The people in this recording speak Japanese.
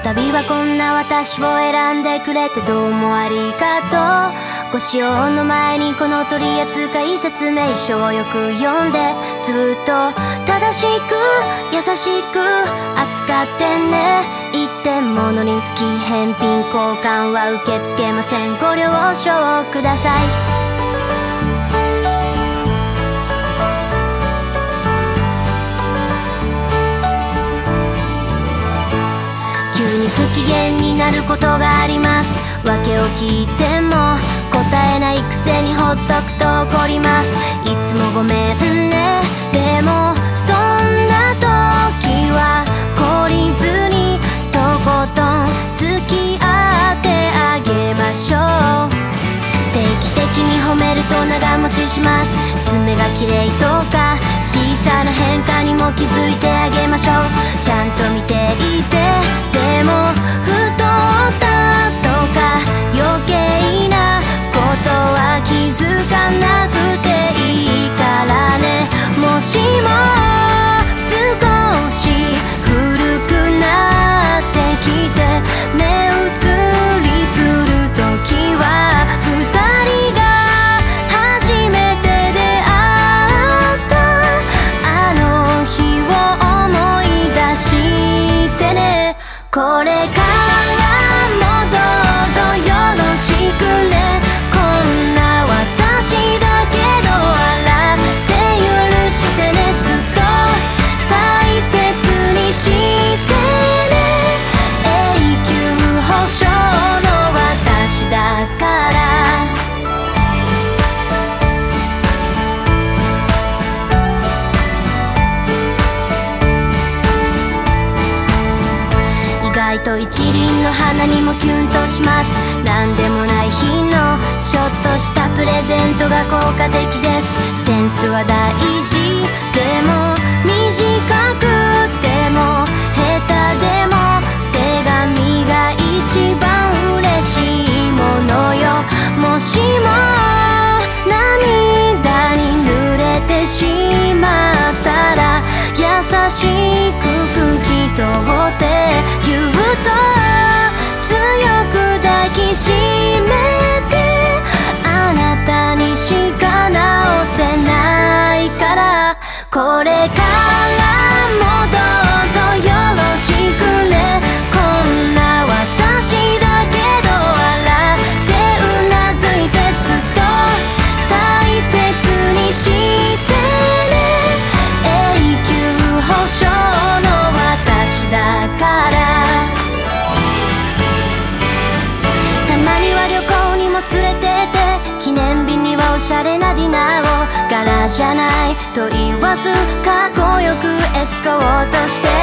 旅はこんな私を選んでくれてどうもありがとう。ご使用の前にこの取扱説明書をよく読んでずっと正しく優しく扱ってね。一点物につき返品交換は受け付けません。ご了承ください。不機嫌になることがあります。訳を聞いても答えないくせにほっとくと怒ります。いつもごめんね。でもそんな時は懲りずにとことん付き合ってあげましょう。定期的に褒めると長持ちします。爪が綺麗とか小さな変化にも気づいてあげましょう。意外と一輪の花にもキュンとします。何でもない日のちょっとしたプレゼントが効果的です。センスは大事。でも短くても下手でも手紙が一番嬉しいものよ。もしも涙に濡れてしまう。と強く抱きしめてあなたにしか直せないからこれから。じゃない。と言わずかっこよくエスコートして